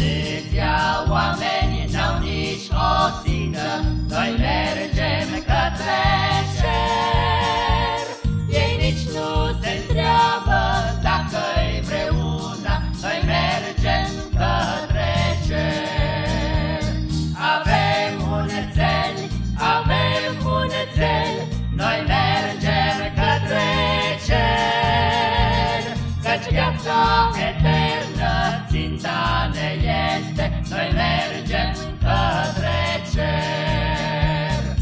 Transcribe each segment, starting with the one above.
Atâția oameni n-au nici o țintă, Noi mergem către cer. Ei nici nu se întreabă dacă-i vreuna, Noi mergem către cer. Avem un țel, avem un țel, Noi mergem către cer. Căci viața eternă ținta ne este, Noi mergem către cer.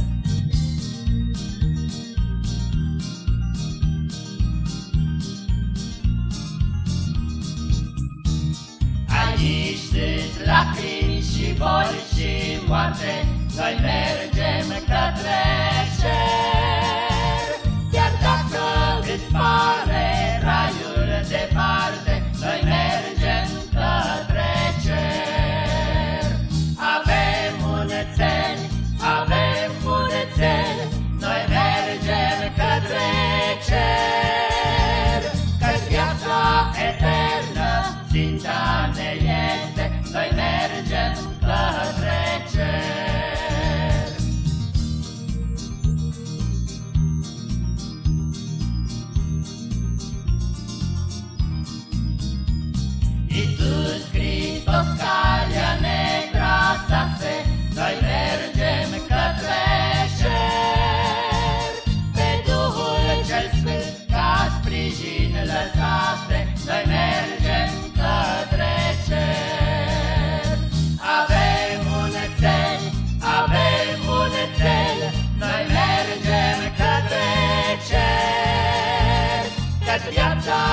Aici sunt lacrimi și boli și moarte, Noi mergem către cer.